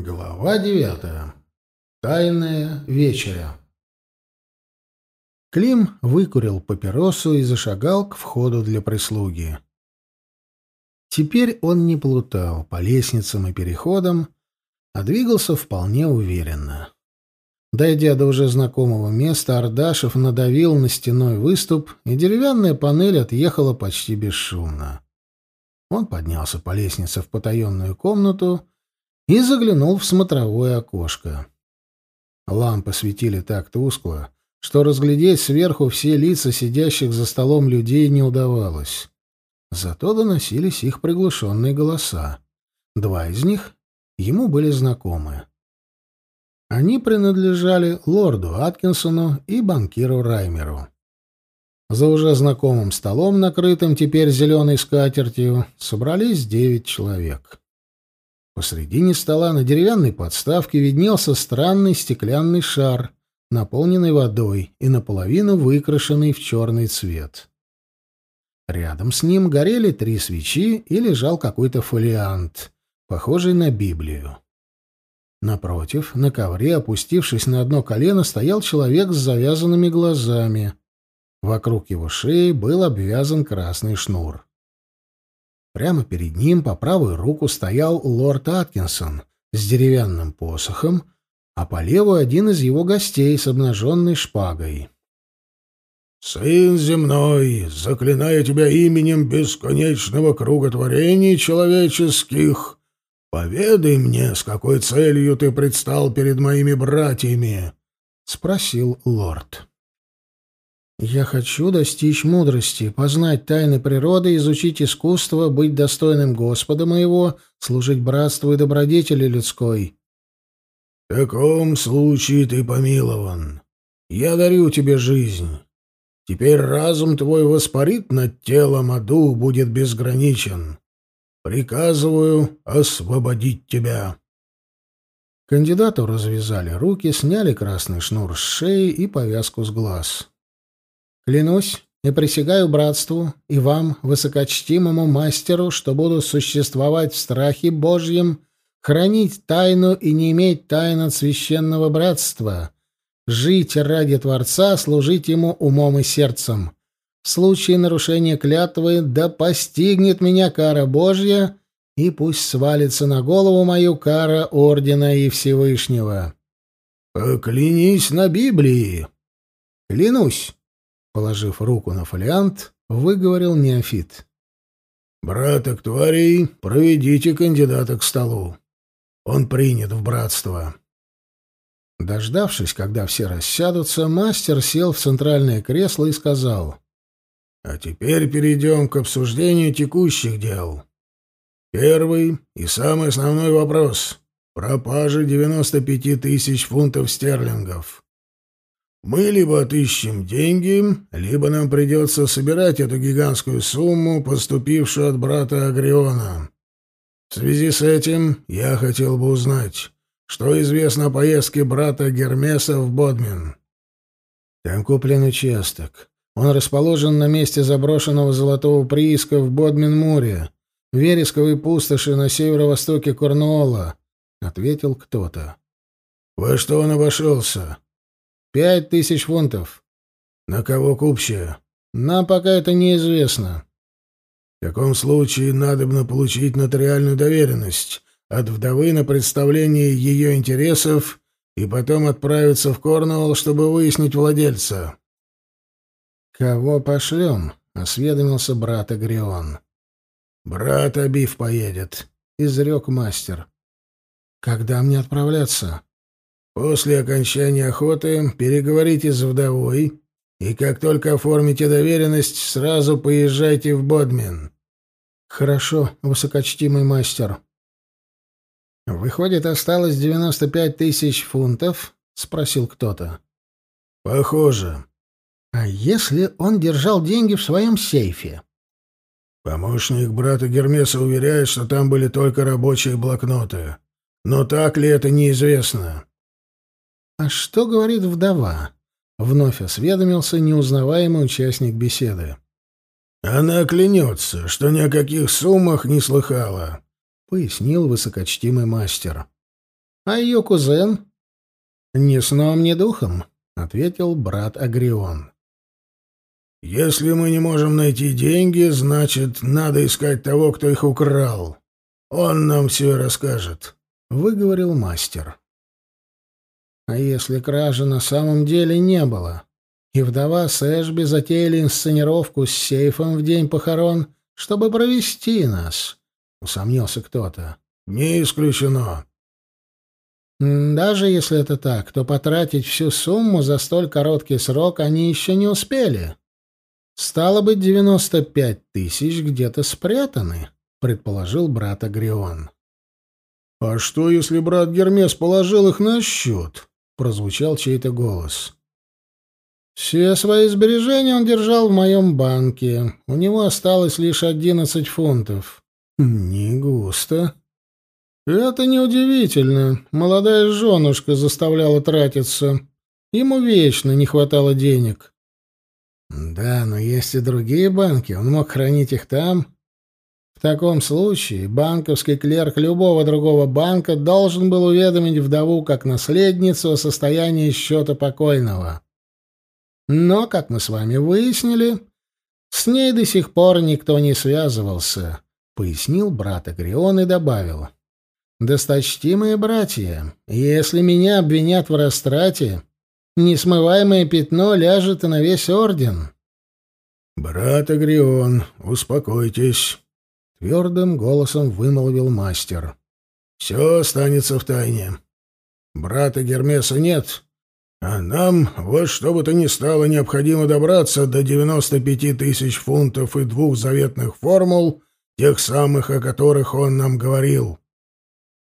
Глава девятая. Тайная вечеря. Клим выкурил папиросу и зашагал к входу для прислуги. Теперь он не плутал по лестницам и переходам, а двигался вполне уверенно. Дойдя до уже знакомого места, Ардашев надавил на стеной выступ, и деревянная панель отъехала почти бесшумно. Он поднялся по лестнице в потаенную комнату и заглянул в смотровое окошко. Лампы светили так тускло, что разглядеть сверху все лица сидящих за столом людей не удавалось. Зато доносились их приглушенные голоса. Два из них ему были знакомы. Они принадлежали лорду Аткинсону и банкиру Раймеру. За уже знакомым столом, накрытым теперь зеленой скатертью, собрались девять человек. Посредине стола на деревянной подставке виднелся странный стеклянный шар, наполненный водой и наполовину выкрашенный в черный цвет. Рядом с ним горели три свечи и лежал какой-то фолиант, похожий на Библию. Напротив, на ковре, опустившись на одно колено, стоял человек с завязанными глазами. Вокруг его шеи был обвязан красный шнур. Прямо перед ним по правую руку стоял лорд Аткинсон с деревянным посохом, а по левую один из его гостей с обнаженной шпагой. «Сын земной, заклинаю тебя именем бесконечного круга творений человеческих, поведай мне, с какой целью ты предстал перед моими братьями?» — спросил лорд. Я хочу достичь мудрости, познать тайны природы, изучить искусство, быть достойным Господа моего, служить братству и добродетели людской. В таком случае ты помилован. Я дарю тебе жизнь. Теперь разум твой воспарит над телом, а дух будет безграничен. Приказываю освободить тебя. Кандидату развязали руки, сняли красный шнур с шеи и повязку с глаз. Клянусь и присягаю братству и вам, высокочтимому мастеру, что буду существовать в страхе Божьем, хранить тайну и не иметь тайн от священного братства, жить ради Творца, служить ему умом и сердцем. В случае нарушения клятвы да постигнет меня кара Божья, и пусть свалится на голову мою кара Ордена и Всевышнего. «Поклянись на Библии!» «Клянусь!» Положив руку на фолиант, выговорил неофит. «Браток тварей, проведите кандидата к столу. Он принят в братство». Дождавшись, когда все рассядутся, мастер сел в центральное кресло и сказал. «А теперь перейдем к обсуждению текущих дел. Первый и самый основной вопрос — пропажа 95 тысяч фунтов стерлингов. Мы либо отыщем деньги, либо нам придется собирать эту гигантскую сумму, поступившую от брата Агриона. В связи с этим я хотел бы узнать, что известно о поездке брата Гермеса в Бодмин. Там куплен участок. Он расположен на месте заброшенного золотого прииска в Бодмин-море, в вересковой пустоши на северо-востоке Корнуола, — ответил кто-то. — Во что он обошелся? Пять тысяч фунтов. На кого купчая? Нам пока это неизвестно. В таком случае надобно получить нотариальную доверенность от вдовы на представление ее интересов и потом отправиться в Корнуолл, чтобы выяснить владельца. «Кого пошлем?» — осведомился брат Агрион. «Брат Абив поедет», — изрек мастер. «Когда мне отправляться?» После окончания охоты переговорите с вдовой, и как только оформите доверенность, сразу поезжайте в Бодмин. Хорошо, высокочтимый мастер. Выходит, осталось девяносто пять тысяч фунтов? спросил кто-то. Похоже. А если он держал деньги в своем сейфе? Помощник брата Гермеса уверяет, что там были только рабочие блокноты. Но так ли это неизвестно. «А что говорит вдова?» — вновь осведомился неузнаваемый участник беседы. «Она клянется, что ни о каких суммах не слыхала», — пояснил высокочтимый мастер. А ее кузен? Ни сном, ни духом, ответил брат Агрион. Если мы не можем найти деньги, значит, надо искать того, кто их украл. Он нам все расскажет, выговорил мастер. А если кражи на самом деле не было? И вдова с Эшби затеяли инсценировку с сейфом в день похорон, чтобы провести нас, усомнился кто-то. Не исключено. Даже если это так, то потратить всю сумму за столь короткий срок они еще не успели. Стало быть, девяносто пять тысяч где-то спрятаны, предположил брат Агрион. А что, если брат Гермес положил их на счет? Прозвучал чей-то голос. Все свои сбережения он держал в моем банке. У него осталось лишь одиннадцать фунтов. Не густо. Это неудивительно. Молодая женушка заставляла тратиться. Ему вечно не хватало денег. Да, но есть и другие банки. Он мог хранить их там. В таком случае банковский клерк любого другого банка должен был уведомить вдову как наследницу о состоянии счета покойного. Но, как мы с вами выяснили, с ней до сих пор никто не связывался, — пояснил брат Агрион и добавил. «Досточтимые братья, если меня обвинят в растрате, несмываемое пятно ляжет и на весь орден». «Брат Агрион, успокойтесь», — твердым голосом вымолвил мастер. «Все останется в тайне. Брата Гермеса нет, а нам, вот что бы то ни стало, необходимо добраться до 95 тысяч фунтов и двух заветных формул, тех самых, о которых он нам говорил.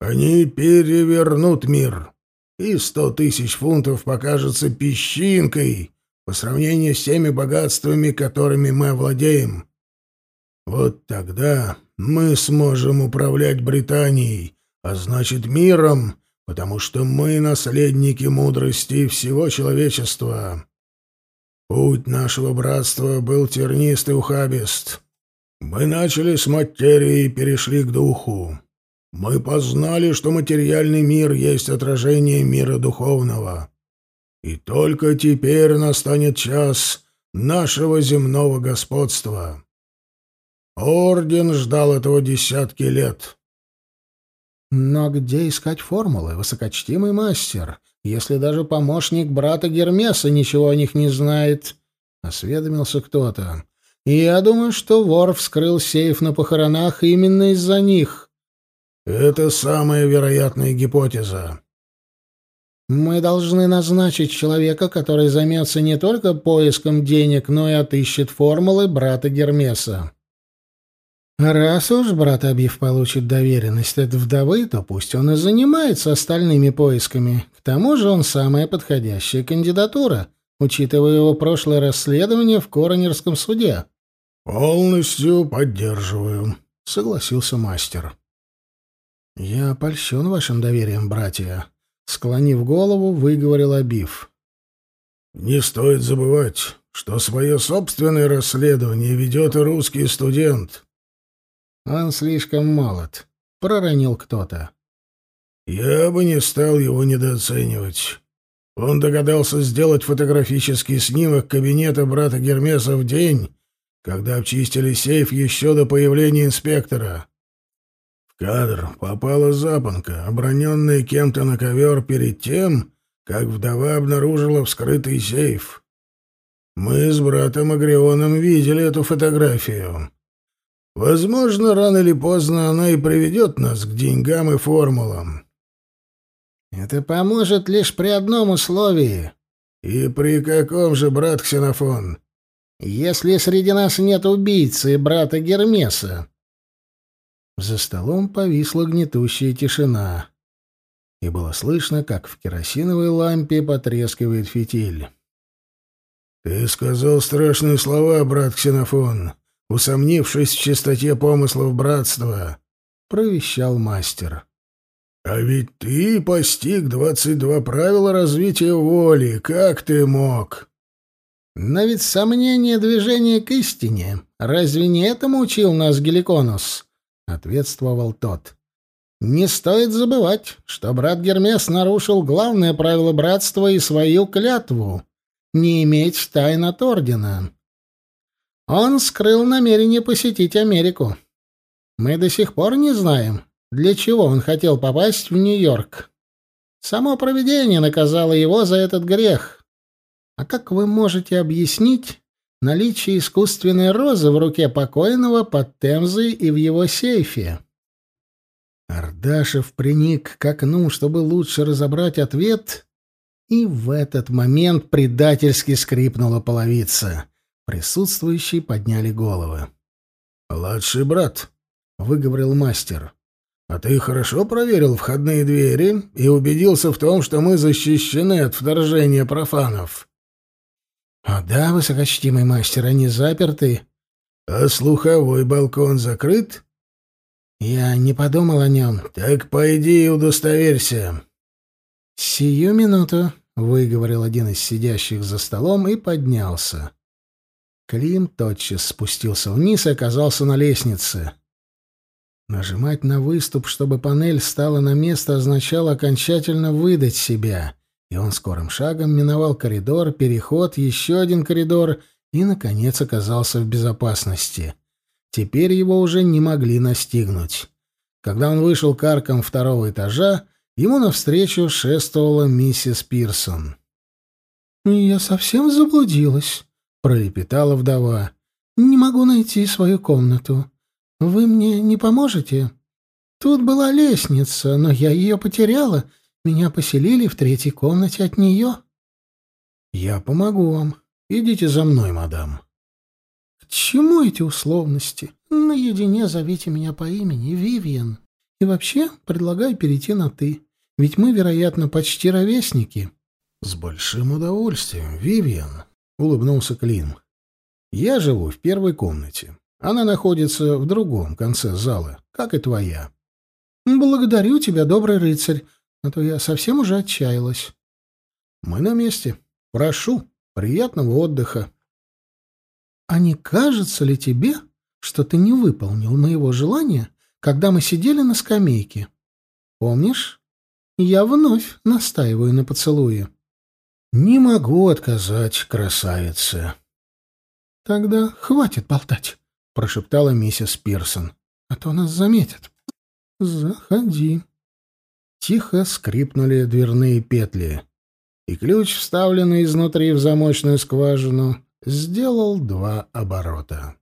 Они перевернут мир, и сто тысяч фунтов покажется песчинкой по сравнению с теми богатствами, которыми мы овладеем. Вот тогда мы сможем управлять Британией, а значит миром, потому что мы наследники мудрости всего человечества. Путь нашего братства был тернист и ухабист. Мы начали с материи и перешли к духу. Мы познали, что материальный мир есть отражение мира духовного. И только теперь настанет час нашего земного господства. Орден ждал этого десятки лет. Но где искать формулы, высокочтимый мастер, если даже помощник брата Гермеса ничего о них не знает? Осведомился кто-то. И я думаю, что вор вскрыл сейф на похоронах именно из-за них. Это самая вероятная гипотеза. Мы должны назначить человека, который займется не только поиском денег, но и отыщет формулы брата Гермеса. Раз уж брат Абив получит доверенность от вдовы, то пусть он и занимается остальными поисками. К тому же он самая подходящая кандидатура, учитывая его прошлое расследование в коронерском суде. «Полностью поддерживаю», — согласился мастер. «Я польщен вашим доверием, братья», — склонив голову, выговорил Абив. «Не стоит забывать, что свое собственное расследование ведет и русский студент». Он слишком молод, проронил кто-то. Я бы не стал его недооценивать. Он догадался сделать фотографический снимок кабинета брата Гермеса в день, когда обчистили сейф еще до появления инспектора. В кадр попала запонка, оброненная кем-то на ковер перед тем, как вдова обнаружила вскрытый сейф. Мы с братом Агрионом видели эту фотографию. Возможно, рано или поздно она и приведет нас к деньгам и формулам. Это поможет лишь при одном условии. И при каком же, брат Ксенофон? Если среди нас нет убийцы брата Гермеса. За столом повисла гнетущая тишина, и было слышно, как в керосиновой лампе потрескивает фитиль. «Ты сказал страшные слова, брат Ксенофон усомнившись в чистоте помыслов братства, — провещал мастер. — А ведь ты постиг двадцать два правила развития воли. Как ты мог? — Но ведь сомнение движения к истине. Разве не этому учил нас Геликонус? — ответствовал тот. Не стоит забывать, что брат Гермес нарушил главное правило братства и свою клятву — не иметь тайн от ордена. Он скрыл намерение посетить Америку. Мы до сих пор не знаем, для чего он хотел попасть в Нью-Йорк. Само провидение наказало его за этот грех. А как вы можете объяснить наличие искусственной розы в руке покойного под Темзой и в его сейфе? Ардашев приник к окну, чтобы лучше разобрать ответ, и в этот момент предательски скрипнула половица. Присутствующие подняли головы. «Младший брат», — выговорил мастер, — «а ты хорошо проверил входные двери и убедился в том, что мы защищены от вторжения профанов?» «О да, высокочтимый мастер, они заперты». «А слуховой балкон закрыт?» «Я не подумал о нем». «Так пойди и удостоверься». «Сию минуту», — выговорил один из сидящих за столом и поднялся. Клим тотчас спустился вниз и оказался на лестнице. Нажимать на выступ, чтобы панель стала на место, означало окончательно выдать себя, и он скорым шагом миновал коридор, переход, еще один коридор и, наконец, оказался в безопасности. Теперь его уже не могли настигнуть. Когда он вышел к аркам второго этажа, ему навстречу шествовала миссис Пирсон. «Я совсем заблудилась», — пролепетала вдова. «Не могу найти свою комнату. Вы мне не поможете? Тут была лестница, но я ее потеряла. Меня поселили в третьей комнате от нее». «Я помогу вам. Идите за мной, мадам». «К чему эти условности? Наедине зовите меня по имени Вивиан. И вообще предлагаю перейти на «ты». Ведь мы, вероятно, почти ровесники». «С большим удовольствием, Вивиан», — улыбнулся Клим. «Я живу в первой комнате. Она находится в другом конце зала, как и твоя». «Благодарю тебя, добрый рыцарь, а то я совсем уже отчаялась». «Мы на месте. Прошу, приятного отдыха». «А не кажется ли тебе, что ты не выполнил моего желания, когда мы сидели на скамейке? Помнишь? Я вновь настаиваю на поцелуе». «Не могу отказать, красавице». «Тогда хватит болтать», — прошептала миссис Пирсон. «А то нас заметят». «Заходи». Тихо скрипнули дверные петли, и ключ, вставленный изнутри в замочную скважину, сделал два оборота.